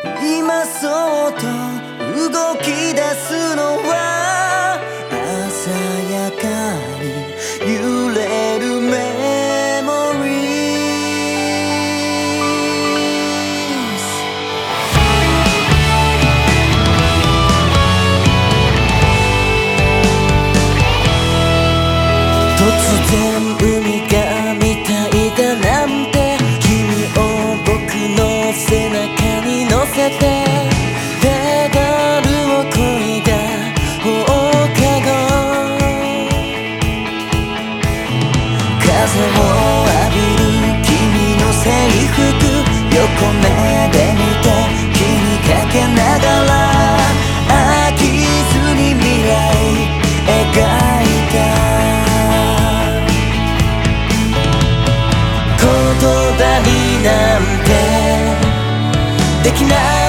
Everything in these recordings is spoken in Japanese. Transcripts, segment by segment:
今そっと動き出すのは night.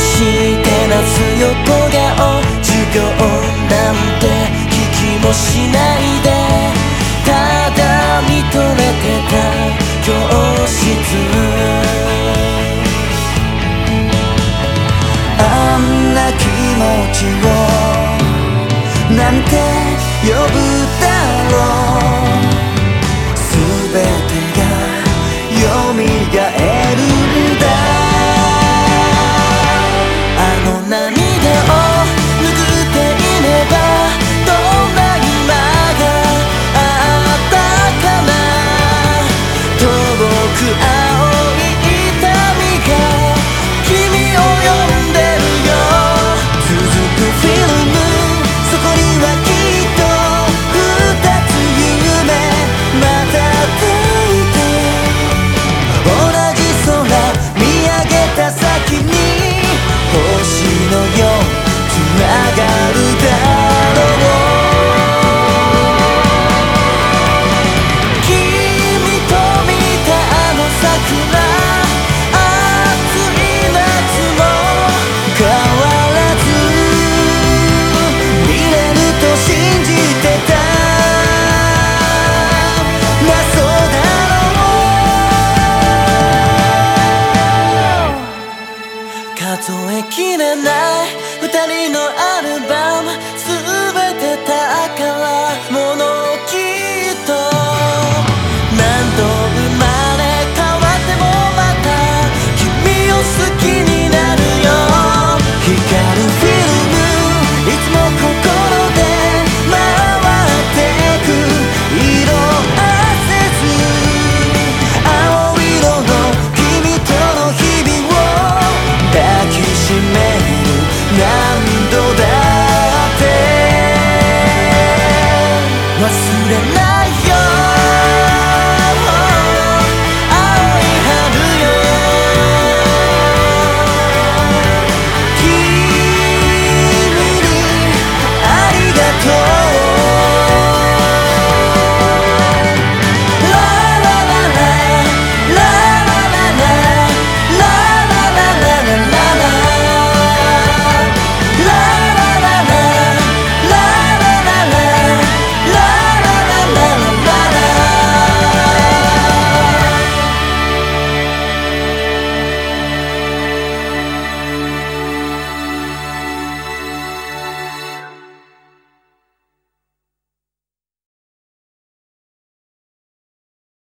してな横顔授業なんて聞きもしないでただ見とれてた教室あんな気持ちをなんて呼ぶだろうない二人のアルバム